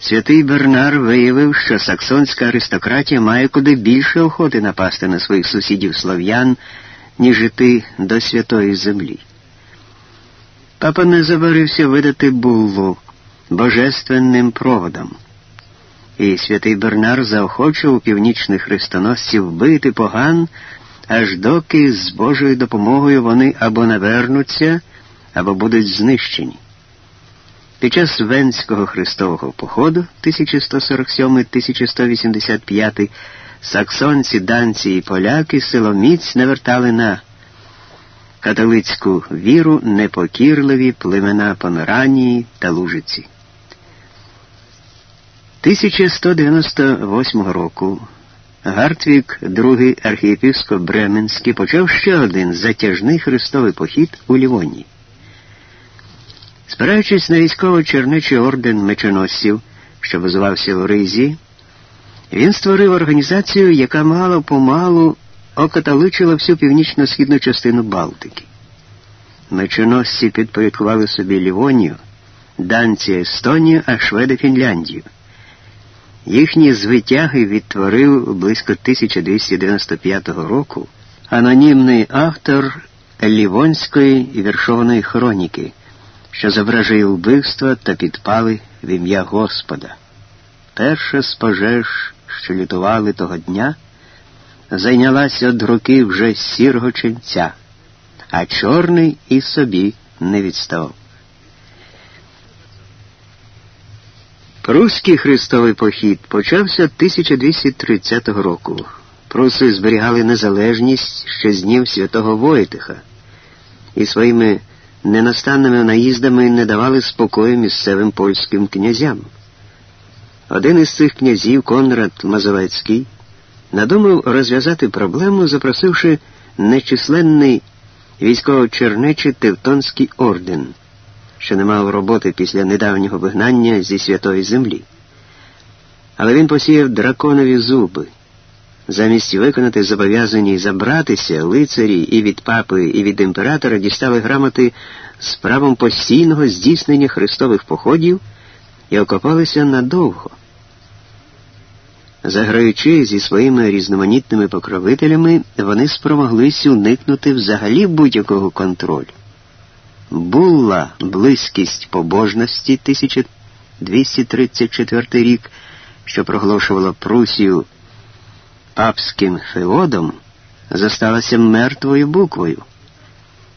Святий Бернар виявив, що саксонська аристократія має куди більше охоти напасти на своїх сусідів слов'ян, ніж іти до святої землі. Папа не забарився видати буллу божественним проводом. І святий Бернар заохочував північних хрестоносців бити поган, аж доки з Божою допомогою вони або навернуться, або будуть знищені. Під час Венського хрестового походу 1147-1185 саксонці, данці і поляки силоміць навертали на католицьку віру непокірливі племена Померанії та Лужиці. 1198 року Гартвік, другий архієпископ Бременський, почав ще один затяжний хрестовий похід у Лівонії. Спираючись на військово-чернечий орден мечоносців, що базувався в Ризі, він створив організацію, яка мало помалу окатоличила всю північно-східну частину Балтики. Мечоносці підпорядкували собі Лівонію, данці Естонію, а шведи Фінляндію. Їхні звитяги відтворив близько 1295 року анонімний автор Лівонської віршованої хроніки, що зображує вбивства та підпали в ім'я Господа. Перша з пожеж, що лютували того дня, зайнялася од руки вже сірого ченця, а чорний і собі не відставав. Пруський хрестовий похід почався 1230 року. Пруси зберігали незалежність ще з днів святого Войтиха і своїми ненастанними наїздами не давали спокою місцевим польським князям. Один із цих князів, Конрад Мазовецький, надумав розв'язати проблему, запросивши нечисленний військово-чернечий Тевтонський орден що не мав роботи після недавнього вигнання зі святої землі. Але він посіяв драконові зуби. Замість виконати зобов'язані забратися, лицарі і від папи, і від імператора дістали грамоти з правом постійного здійснення хрестових походів і окопалися надовго. Заграючи зі своїми різноманітними покровителями, вони спромоглись уникнути взагалі будь-якого контролю. Булла близькість побожності 1234 рік, що проголошувала Прусію папським феодом, зосталася мертвою буквою.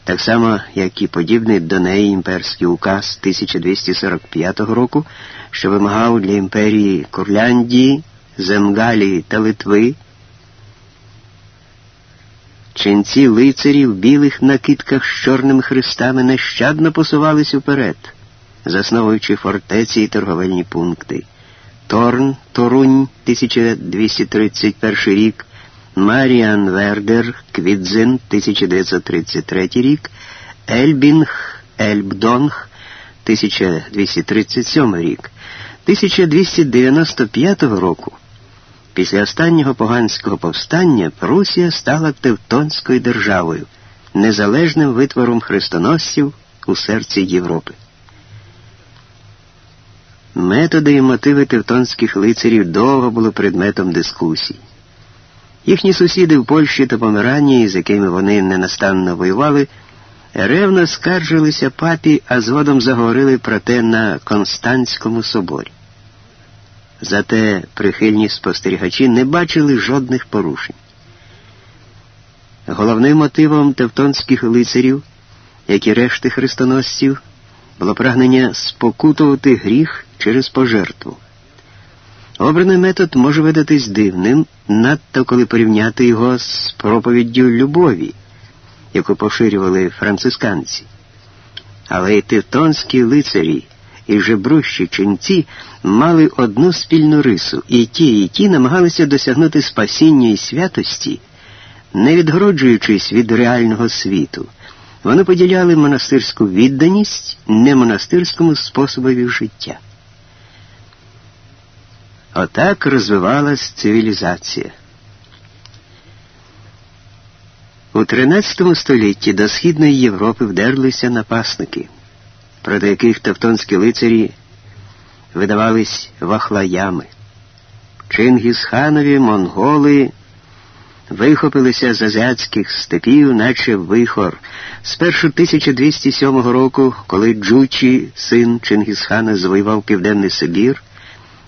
Так само, як і подібний до неї імперський указ 1245 року, що вимагав для імперії Курляндії, Земгалії та Литви Ченці лицарі в білих накидках з чорними хрестами нещадно посувались уперед, засновуючи фортеці і торговельні пункти. Торн, Торунь, 1231 рік, Марієнвердер, Квідзин, 1933 рік, Ельбінг, Ельблонг, 1237 рік, 1295 року. Після останнього поганського повстання Пруссія стала Тевтонською державою, незалежним витвором хрестоносців у серці Європи. Методи і мотиви тевтонських лицарів довго були предметом дискусій. Їхні сусіди в Польщі та Померанії, з якими вони ненастанно воювали, ревно скаржилися папі, а згодом заговорили про те на Константському соборі. Зате прихильні спостерігачі не бачили жодних порушень. Головним мотивом тевтонських лицарів, як і решти хрестоносців, було прагнення спокутувати гріх через пожертву. Обраний метод може видатись дивним, надто коли порівняти його з проповіддю любові, яку поширювали францисканці. Але й тевтонські лицарі і жебрущі ченці мали одну спільну рису, і ті, і ті намагалися досягнути спасіння і святості, не відгороджуючись від реального світу. Вони поділяли монастирську відданість немонастирському способові життя. Отак розвивалась цивілізація. У XIII столітті до Східної Європи вдерлися напасники проти яких тевтонські лицарі видавались вахлаями. Чингісханові монголи вихопилися з азіатських степів, наче вихор. Спершу 1207 року, коли Джучі, син Чингісхана, завоював Південний Сибір,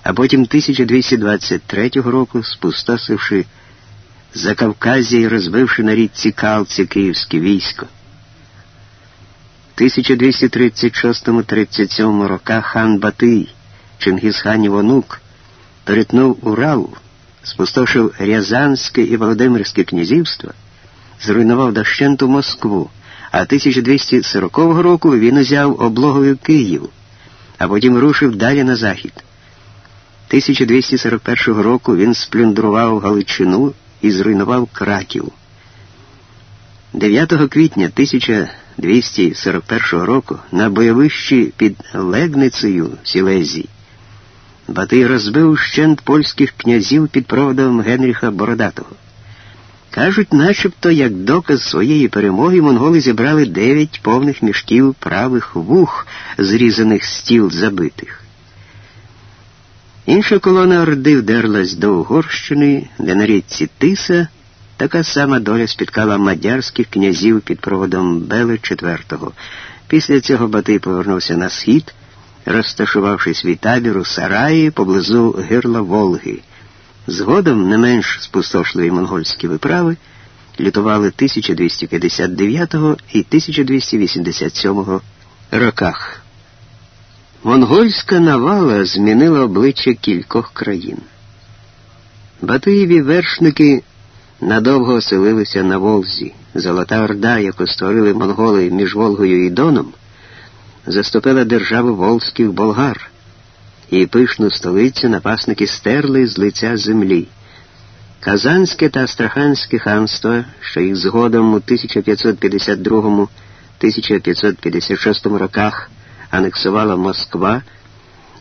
а потім 1223 року, спустосивши Закавказя і розбивши на річці Калці київське військо. 1236-37 роках хан Батий, Чингісханів онук, перетнув Урал, спустошив Рязанське і Володимирське князівства, зруйнував дощенту Москву, а 1240 року він узяв облогою Київ, а потім рушив далі на захід. 1241 року він сплюндрував Галичину і зруйнував Краків. 9 квітня 1241 року на бойовищі під Легницею в Сілезії Батий розбив щент польських князів під проводом Генріха Бородатого. Кажуть, начебто, як доказ своєї перемоги монголи зібрали дев'ять повних мішків правих вух, зрізаних з тіл забитих. Інша колона Орди вдерлась до Угорщини, де на річці Тиса така сама доля спіткала мадярських князів під проводом Бели IV. Після цього Батий повернувся на схід розташувавши свій табір у Сараї поблизу гирла Волги. Згодом не менш спустошливі монгольські виправи лютували 1259 і 1287 роках. Монгольська навала змінила обличчя кількох країн. Батиєві вершники надовго оселилися на Волзі. Золота Орда, яку створили монголи між Волгою і Доном, заступила державу волзьких болгар, і пишну столицю напасники стерли з лиця землі. Казанське та Астраханське ханство, що їх згодом у 1552-1556 роках анексувала Москва,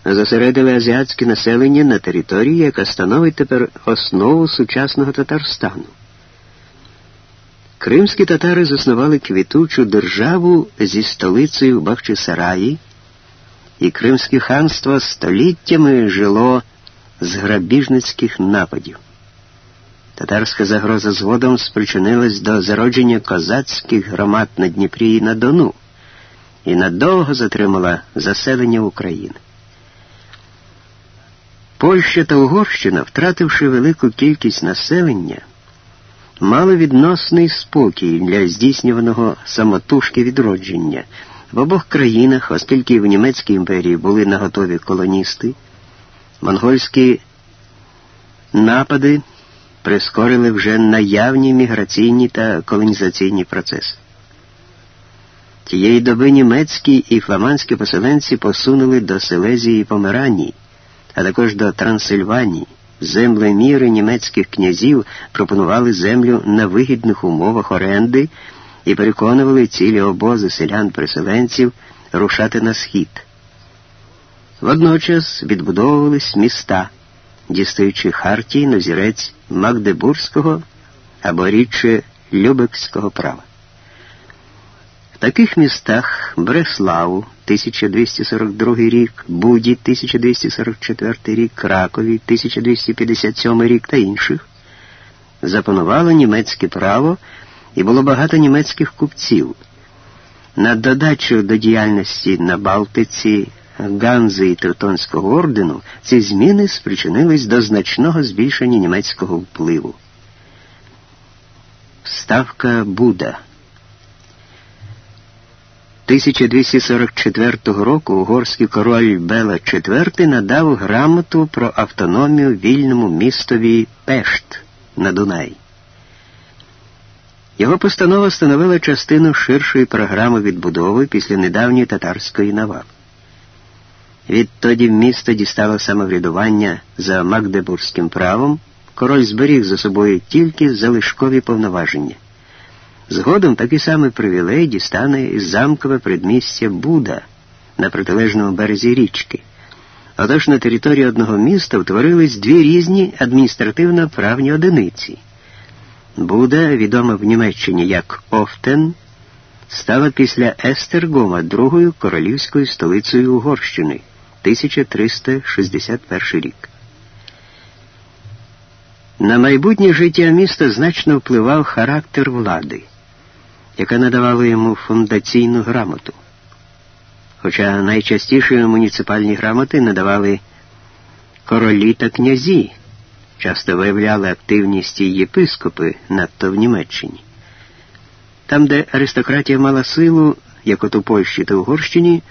зосередили азіатське населення на території, яка становить тепер основу сучасного Татарстану. Кримські татари заснували квітучу державу зі столицею Бахчисараї, і Кримське ханство століттями жило з грабіжницьких нападів. Татарська загроза згодом спричинилась до зародження козацьких громад на Дніпрі і на Дону і надовго затримала заселення України. Польща та Угорщина, втративши велику кількість населення, мали відносний спокій для здійснюваного самотужки відродження. В обох країнах, оскільки в Німецькій імперії були наготові колоністи, монгольські напади прискорили вже наявні міграційні та колонізаційні процеси. Тієї доби німецькі і фламандські поселенці посунули до Селезії і Померанії, а також до Трансильванії землеміри німецьких князів пропонували землю на вигідних умовах оренди і переконували цілі обози селян-переселенців рушати на схід. Водночас відбудовувались міста, дістаючи Хартії на зірець Магдебурзького або рідше Любекського права таких містах Бреславу 1242 рік, Буді 1244 рік, Кракові 1257 рік та інших запанувало німецьке право і було багато німецьких купців. На додачу до діяльності на Балтиці, Ганзи і Тевтонського ордену ці зміни спричинились до значного збільшення німецького впливу. Вставка Буда 1244 року угорський король Бела IV надав грамоту про автономію вільному містові Пешт на Дунаї. Його постанова становила частину ширшої програми відбудови після недавньої татарської навали. Відтоді місто дістало самоврядування за Магдебурзьким правом, король зберіг за собою тільки залишкові повноваження. Згодом такий самий привілей дістане і замкове предмістя Буда на протилежному березі річки. Отож на території одного міста утворились дві різні адміністративно-правні одиниці. Буда, відома в Німеччині як Офтен, стала після Естергома другою королівською столицею Угорщини 1361 рік. На майбутнє життя міста значно впливав характер влади, яка надавала йому фундаційну грамоту. Хоча найчастіше муніципальні грамоти надавали королі та князі, часто виявляли активність і єпископи надто в Німеччині. Там, де аристократія мала силу, як от у Польщі та Угорщині,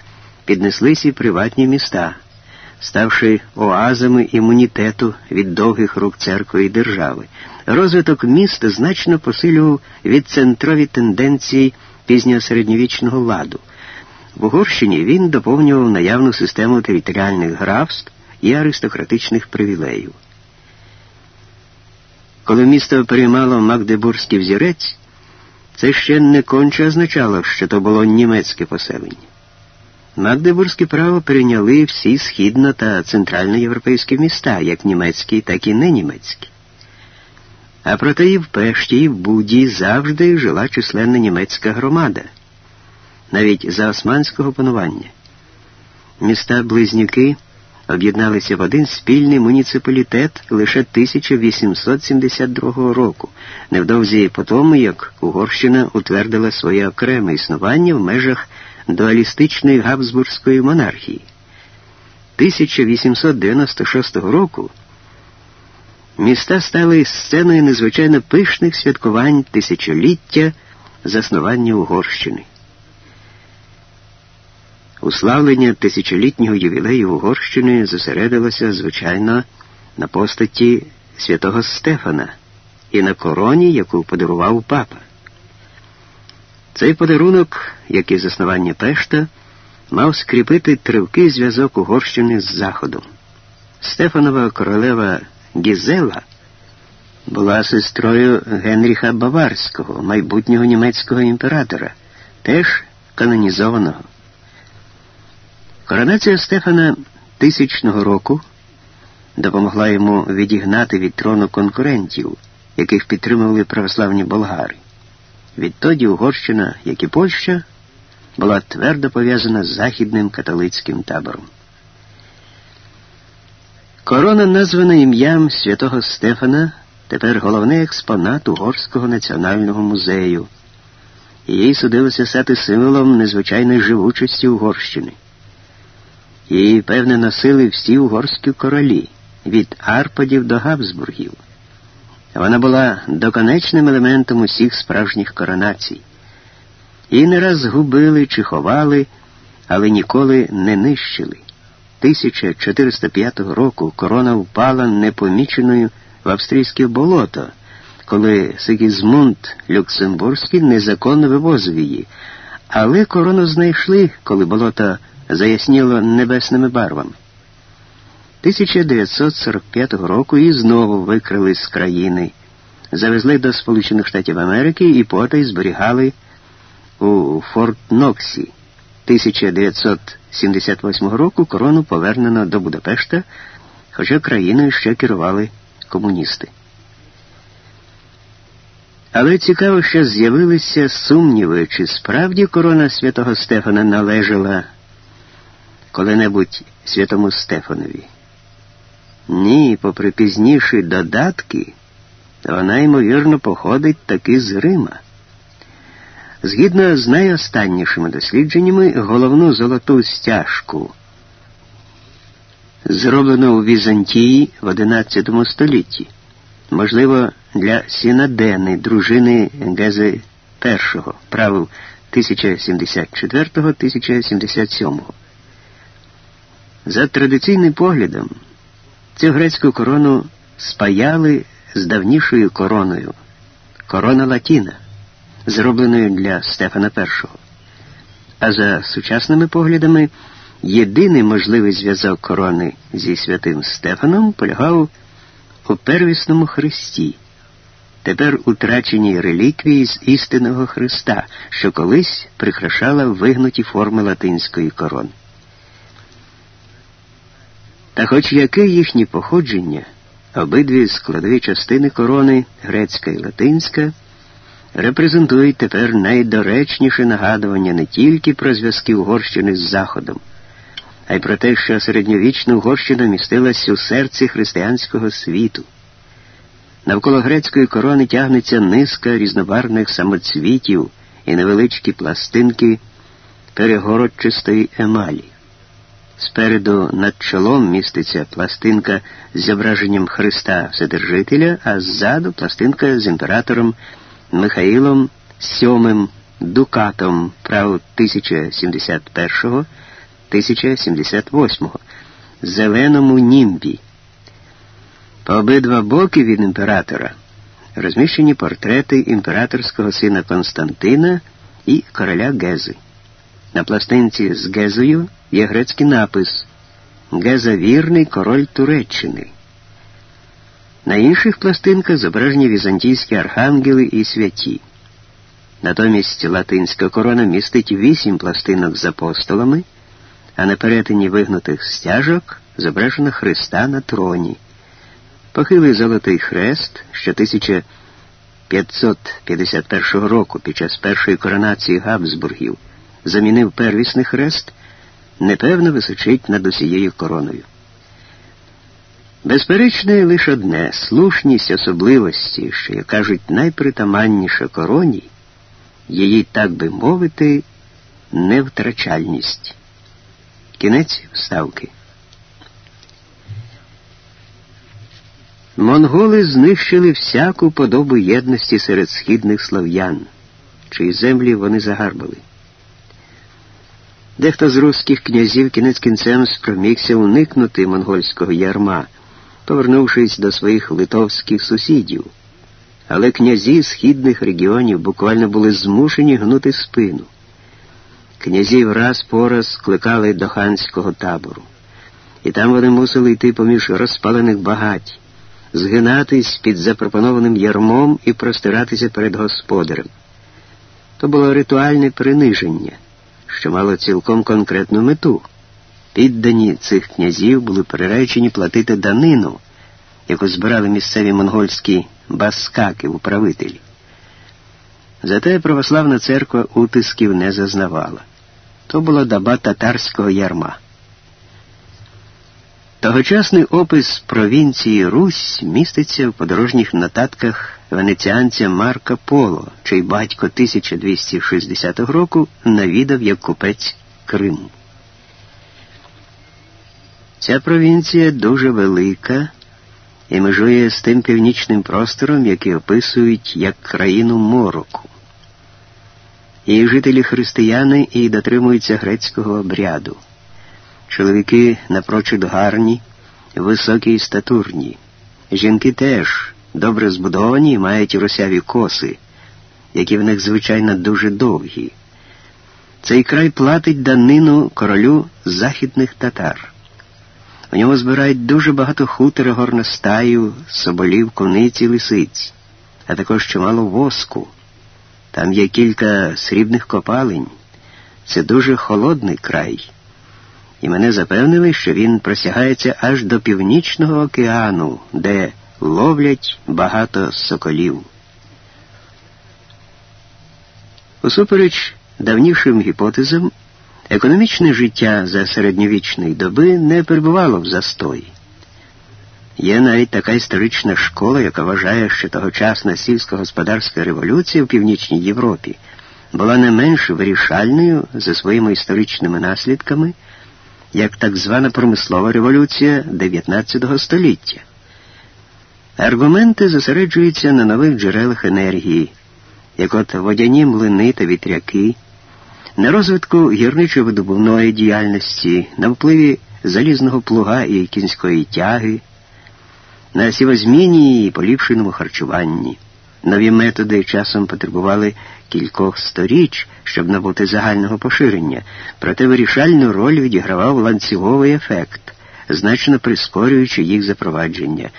піднеслись і приватні міста, ставши оазами імунітету від довгих рук церкви і держави. Розвиток міст значно посилював відцентрові тенденції пізньосередньовічного ладу. В Угорщині він доповнював наявну систему територіальних графств і аристократичних привілеїв. Коли місто приймало Магдебурзький взірець, це ще не конче означало, що то було німецьке поселення. Магдебурзьке право прийняли всі східно та центральноєвропейські міста, як німецькі, так і ненімецькі. А проте і в Пешті, і в Буді завжди жила численна німецька громада, навіть за османського панування. Міста близнюки об'єдналися в один спільний муніципалітет лише 1872 року, невдовзі по тому, як Угорщина утвердила своє окреме існування в межах дуалістичної Габсбурзької монархії. 1896 року міста стали сценою надзвичайно пишних святкувань тисячоліття заснування Угорщини. Уславлення тисячолітнього ювілею Угорщини зосередилося, звичайно, на постаті святого Стефана і на короні, яку подарував папа. Цей подарунок, як і заснування Пешта, мав скріпити тривкий зв'язок Угорщини з Заходом. Стефанова королева Гізела була сестрою Генріха Баварського, майбутнього німецького імператора, теж канонізованого. Коронація Стефана тисячного року допомогла йому відігнати від трону конкурентів, яких підтримували православні болгари. Відтоді Угорщина, як і Польща, була твердо пов'язана з західним католицьким табором. Корона, названа ім'ям святого Стефана, тепер головний експонат Угорського національного музею. Їй судилося стати символом незвичайної живучості Угорщини. Її, певне, носили всі угорські королі від Арпадів до Габсбургів. Вона була доконечним елементом усіх справжніх коронацій. Її не раз губили чи ховали, але ніколи не нищили. 1405 року корона впала непоміченою в австрійське болото, коли Сигізмунд Люксембурзький незаконно вивозив її, але корону знайшли, коли болото заясніло небесними барвами. 1945 року її знову викрили з країни, завезли до Сполучених Штатів Америки і потай зберігали у Форт Ноксі. 1978 року корону повернено до Будапешта, хоча країною ще керували комуністи. Але цікаво, що з'явилися сумніви, чи справді корона святого Стефана належала коли-небудь святому Стефанові. Ні, попри пізніші додатки, вона, ймовірно, походить таки з Рима. Згідно з найостаннішими дослідженнями, головну золоту стяжку, зроблену у Візантії в XI столітті, можливо, для Сінадени, дружини Гези І, правил 1074-1077. За традиційним поглядом, цю грецьку корону спаяли з давнішою короною корона Латіна, зробленою для Стефана І. А за сучасними поглядами, єдиний можливий зв'язок корони зі святим Стефаном полягав у первісному Христі, тепер утраченій реліквії з істинного Христа, що колись прикрашала вигнуті форми латинської корони. Та хоч яке їхнє походження, обидві складові частини корони, грецька і латинська, репрезентують тепер найдоречніше нагадування не тільки про зв'язки Угорщини з Заходом, а й про те, що середньовічна Угорщина містилась у серці християнського світу. Навколо грецької корони тягнеться низка різнобарвних самоцвітів і невеличкі пластинки перегородчистої емалі. Спереду над чолом міститься пластинка з зображенням Христа Вседержителя, а ззаду пластинка з імператором Михаїлом VII Дукатом прав 1071-1078, зеленому німбі. По обидва боки від імператора розміщені портрети імператорського сина Константина і короля Гези. На пластинці з Гезою є грецький напис Геза вірний король Туреччини. На інших пластинках зображені візантійські архангели і святі. Натомість латинська корона містить вісім пластинок з апостолами, а на перетині вигнутих стяжок зображено Христа на троні. Похилий золотий хрест, що 1551 року під час першої коронації Габсбургів замінив первісний хрест, непевно височить над усією короною. Безперечне лише одне слушність особливості, що, як кажуть, найпритаманніша короні, її, так би мовити, невтрачальність. Кінець вставки. Монголи знищили всяку подобу єдності серед східних слов'ян, чиї землі вони загарбали. Дехто з руських князів кінець кінцем спромігся уникнути монгольського ярма, повернувшись до своїх литовських сусідів. Але князі східних регіонів буквально були змушені гнути спину. Князів раз по раз кликали до ханського табору, і там вони мусили йти поміж розпалених багать згинатись під запропонованим ярмом і простиратися перед господарем. То було ритуальне приниження, що мало цілком конкретну мету. Піддані цих князів були приречені платити данину, яку збирали місцеві монгольські баскаки управителі. Зате православна церква утисків не зазнавала. То була доба татарського ярма. Тогочасний опис провінції Русь міститься в подорожніх нотатках венеціанця Марка Поло, чий батько 1260 року навідав як купець Криму. Ця провінція дуже велика і межує з тим північним простором, який описують як країну мороку. Її жителі християни і дотримуються грецького обряду. Чоловіки напрочуд гарні, високі і статурні. Жінки теж добре збудовані і мають росяві коси, які в них, звичайно, дуже довгі. Цей край платить данину королю західних татар. У ньому збирають дуже багато хутора горностаю, соболів, кониць і лисиць, а також чимало воску. Там є кілька срібних копалень. Це дуже холодний край і мене запевнили, що він просягається аж до Північного океану, де ловлять багато соколів. Усупереч давнішим гіпотезам, економічне життя за середньовічної доби не перебувало в застої. Є навіть така історична школа, яка вважає, що тогочасна сільськогосподарська революція в Північній Європі була не менш вирішальною за своїми історичними наслідками як так звана промислова революція 19 століття. Аргументи зосереджуються на нових джерелах енергії, як от водяні млини та вітряки, на розвитку гірничо-видобувної діяльності, на впливі залізного плуга і кінської тяги, на сівозміні і поліпшеному харчуванні. Нові методи часом потребували кількох сторіч, щоб набути загального поширення, проте вирішальну роль відігравав ланцюговий ефект, значно прискорюючи їх запровадження.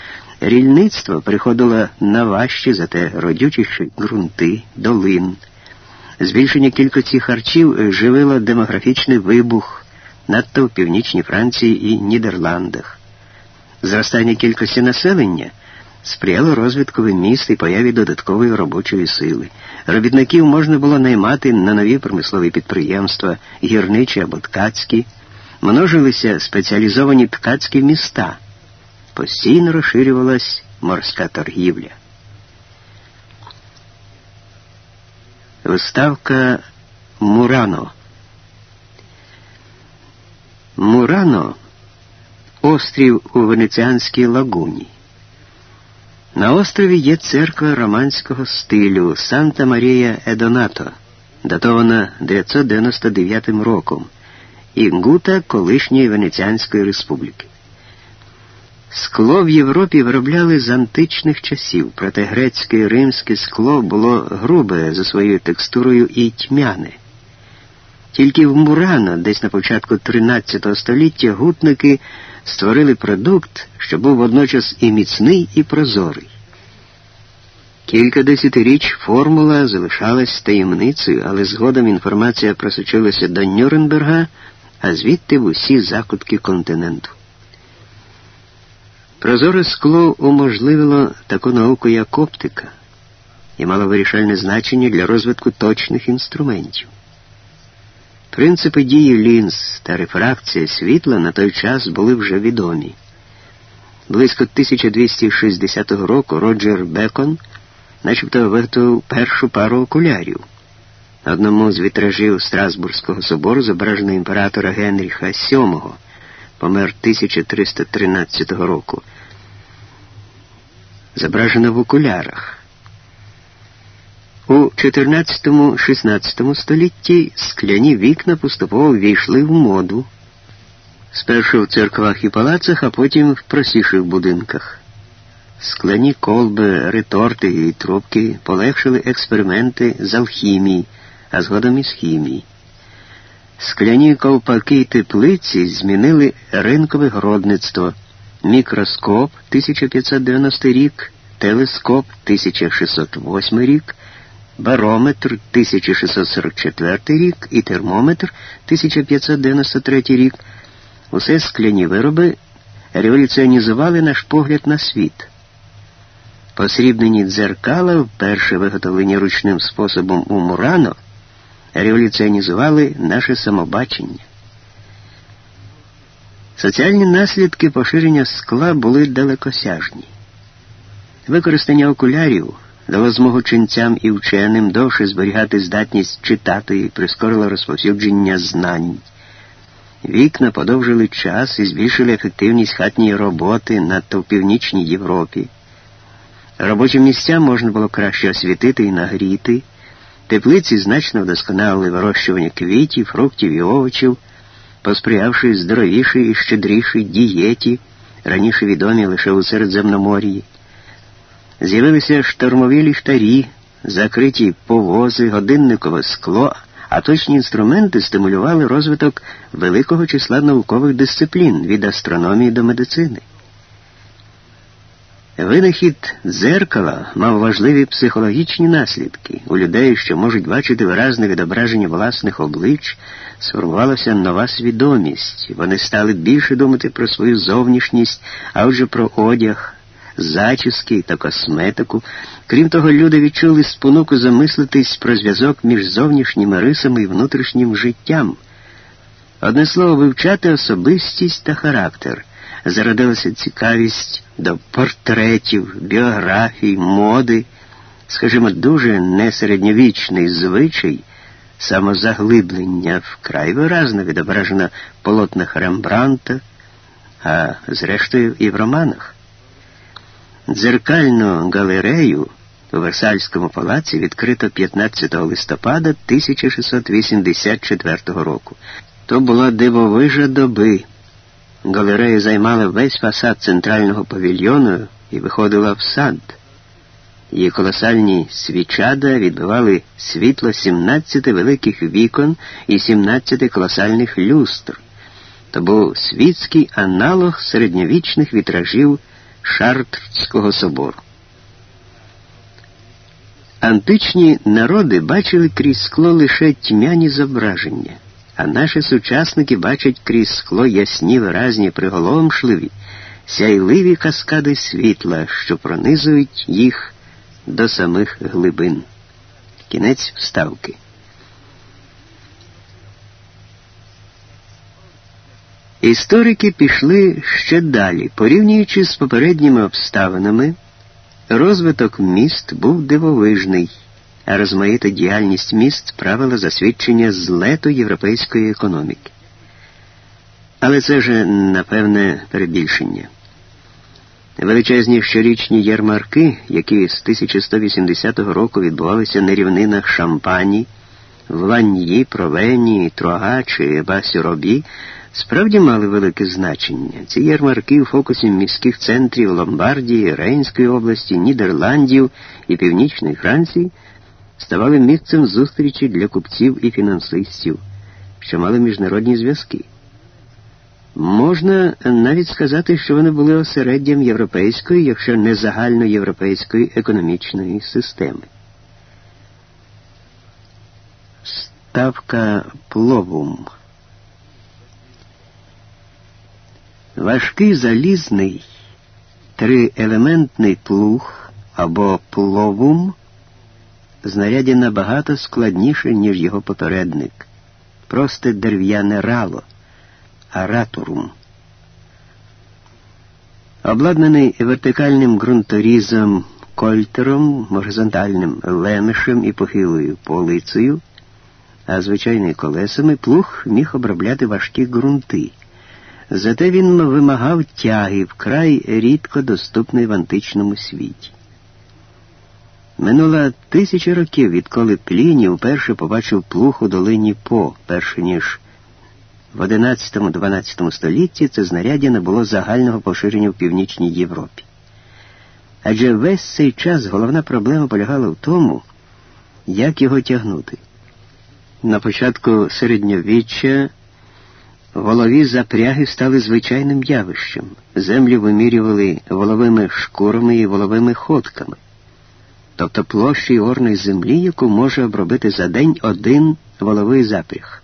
Рільництво приходило на важчі, зате родючіші ґрунти, долин. Збільшення кількості харчів живило демографічний вибух, надто в північній Франції і Нідерландах. Зростання кількості населення сприяло розвиткові міст і появі додаткової робочої сили. Робітників можна було наймати на нові промислові підприємства, гірничі або ткацькі, множилися спеціалізовані ткацькі міста, постійно розширювалась морська торгівля. Виставка Мурано. Мурано острів у Венеціанській лагуні. На острові є церква романського стилю Санта Марія Едонато, датована 999 роком, і Гута колишньої Венеціанської республіки. Скло в Європі виробляли з античних часів, проте грецьке і римське скло було грубе за своєю текстурою і тьмяне. Тільки в Мурано, десь на початку 13 століття, гутники створили продукт, що був водночас і міцний, і прозорий. Кілька десятиріч формула залишалась таємницею, але згодом інформація просочилася до Нюрнберга, а звідти в усі закутки континенту. Прозоре скло уможливило таку науку, як оптика, і мало вирішальне значення для розвитку точних інструментів. Принципи дії лінз та рефракція світла на той час були вже відомі. Близько 1260 року Роджер Бекон начебто виготовив першу пару окулярів. На одному з вітражів Страсбурзького собору зображено імператора Генріха VII, помер 1313 року. Зображено в окулярах. У 14-16 столітті скляні вікна поступово війшли в моду, спершу в церквах і палацах, а потім в простіших будинках. Скляні колби, реторти і трубки полегшили експерименти з алхімії, а згодом із хімії. Скляні ковпаки й теплиці змінили ринкове городництво, мікроскоп 1590 рік, телескоп 1608 рік барометр 1644 рік і термометр 1593 рік. Усе скляні вироби революціонізували наш погляд на світ. Посрібнені дзеркала, вперше виготовлені ручним способом у Мурано, революціонізували наше самобачення. Соціальні наслідки поширення скла були далекосяжні. Використання окулярів дало змогу ченцям і вченим довше зберігати здатність читати і прискорило розповсюдження знань. Вікна подовжили час і збільшили ефективність хатньої роботи надто в північній Європі. Робочі місця можна було краще освітити і нагріти, теплиці значно вдосконалили вирощування квітів, фруктів і овочів, посприявши здоровішій і щедрішій дієті, раніше відомі лише у Середземномор'ї. З'явилися штормові ліхтарі, закриті повози, годинникове скло, а точні інструменти стимулювали розвиток великого числа наукових дисциплін від астрономії до медицини. Винахід дзеркала мав важливі психологічні наслідки. У людей, що можуть бачити виразне відображення власних облич, сформувалася нова свідомість. Вони стали більше думати про свою зовнішність, а отже про одяг, зачіски та косметику. Крім того, люди відчули спонуку замислитись про зв'язок між зовнішніми рисами і внутрішнім життям. Одне слово, вивчати особистість та характер. Зародилася цікавість до портретів, біографій, моди, скажімо, дуже несередньовічний звичай, самозаглиблення вкрай виразно відображено в полотнах Рембранта, а зрештою і в романах. Дзеркальну галерею у Версальському палаці відкрито 15 листопада 1684 року. То була дивовижа доби. Галерея займала весь фасад центрального павільйону і виходила в сад. Її колосальні свічада відбивали світло 17 великих вікон і 17 колосальних люстр. То був світський аналог середньовічних вітражів Шартрського собору. Античні народи бачили крізь скло лише тьмяні зображення, а наші сучасники бачать крізь скло ясні виразні приголомшливі, сяйливі каскади світла, що пронизують їх до самих глибин. Кінець вставки. Історики пішли ще далі, порівнюючи з попередніми обставинами, розвиток міст був дивовижний, розмаїта діяльність міст правила засвідчення злету європейської економіки. Але це вже, напевне, перебільшення. Величезні щорічні ярмарки, які з 1180 року відбувалися на рівнинах Шампані, в Провені, Труага чи Басюробі, справді мали велике значення. Ці ярмарки у фокусі міських центрів Ломбардії, Рейнської області, Нідерландів і Північної Франції ставали місцем зустрічі для купців і фінансистів, що мали міжнародні зв'язки. Можна навіть сказати, що вони були осереддям європейської, якщо не загальноєвропейської економічної системи. Ставка пловум. Важкий залізний триелементний плуг або пловум знаряді набагато складніше, ніж його попередник. Просте дерев'яне рало араторум. Обладнаний вертикальним ґрунторізом кольтером, горизонтальним лемешем і похилою полицею, а звичайними колесами плуг міг обробляти важкі ґрунти. Зате він вимагав тяги вкрай рідко доступної в античному світі. Минула тисяча років, відколи Пліній вперше побачив плуг у долині По, перше ніж в XI-XII столітті це знаряддя не було загального поширення в Північній Європі. Адже весь цей час головна проблема полягала в тому, як його тягнути. На початку середньовіччя волові запряги стали звичайним явищем. Землі вимірювали воловими шкурами і воловими ходками, тобто площі орної землі, яку може обробити за день один воловий запряг.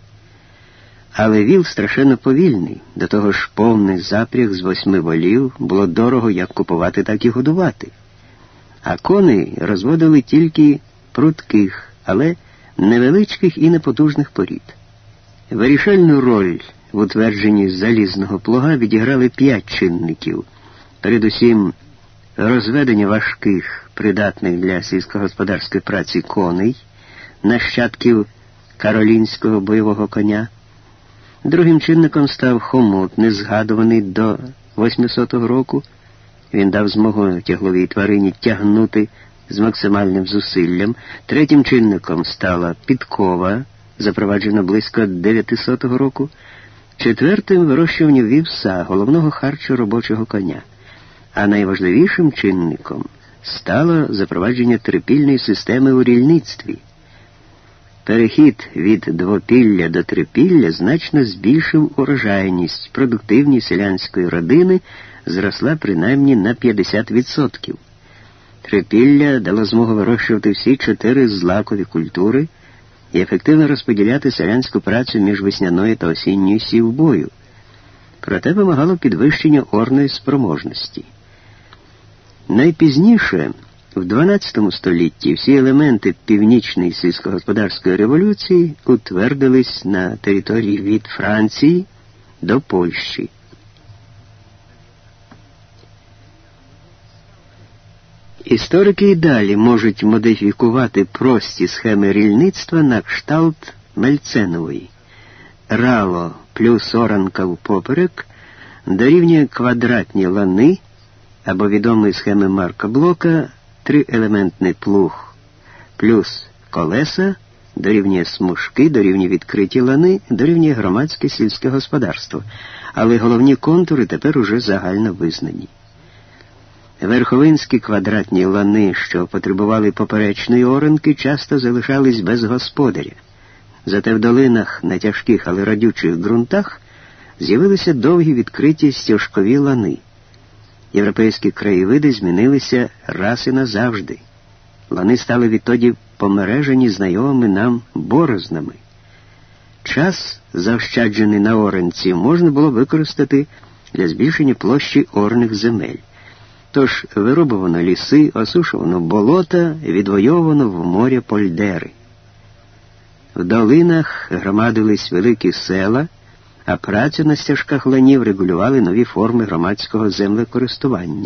Але віл страшенно повільний, до того ж повний запряг з восьми волів було дорого як купувати, так і годувати. А коней розводили тільки прудких, але невеличких і непотужних порід. Вирішальну роль в утвердженні залізного плуга відіграли п'ять чинників, передусім розведення важких, придатних для сільськогосподарської праці коней, нащадків каролінського бойового коня. Другим чинником став хомут, не згадуваний до 800 року. Він дав змогу тягловій тварині тягнути з максимальним зусиллям. Третім чинником стала підкова, запроваджена близько 900 року. Четвертим вирощування вівса, головного харчу робочого коня. А найважливішим чинником стало запровадження трипільної системи у рільництві. Перехід від двопілля до трипілля значно збільшив урожайність, продуктивність селянської родини зросла принаймні на 50%. Трипілля дало змогу вирощувати всі чотири злакові культури і ефективно розподіляти селянську працю між весняною та осінньою сівбою. Проте вимагало підвищення орної спроможності. Найпізніше в XII столітті всі елементи північної сільськогосподарської революції утвердились на території від Франції до Польщі. Історики і далі можуть модифікувати прості схеми рільництва на кшталт Мельценової. Рало плюс оранка впоперек дорівнює квадратні лани або відомої схеми Марка Блока триелементний плуг плюс колеса дорівнює смужки, дорівнює відкриті лани, дорівнює громадське сільське господарство, але головні контури тепер уже загально визнані. Верховинські квадратні лани, що потребували поперечної оранки, часто залишались без господаря. Зате в долинах на тяжких, але радючих ґрунтах з'явилися довгі відкриті стяжкові лани. Європейські краєвиди змінилися раз і назавжди. Вони стали відтоді помережені знайомими нам борознами. Час, заощаджений на оренці, можна було використати для збільшення площі орних земель. Тож вирубувано ліси, осушувано болота, відвойовано в моря польдери. В долинах громадились великі села, а працю на стяжках ланів регулювали нові форми громадського землекористування.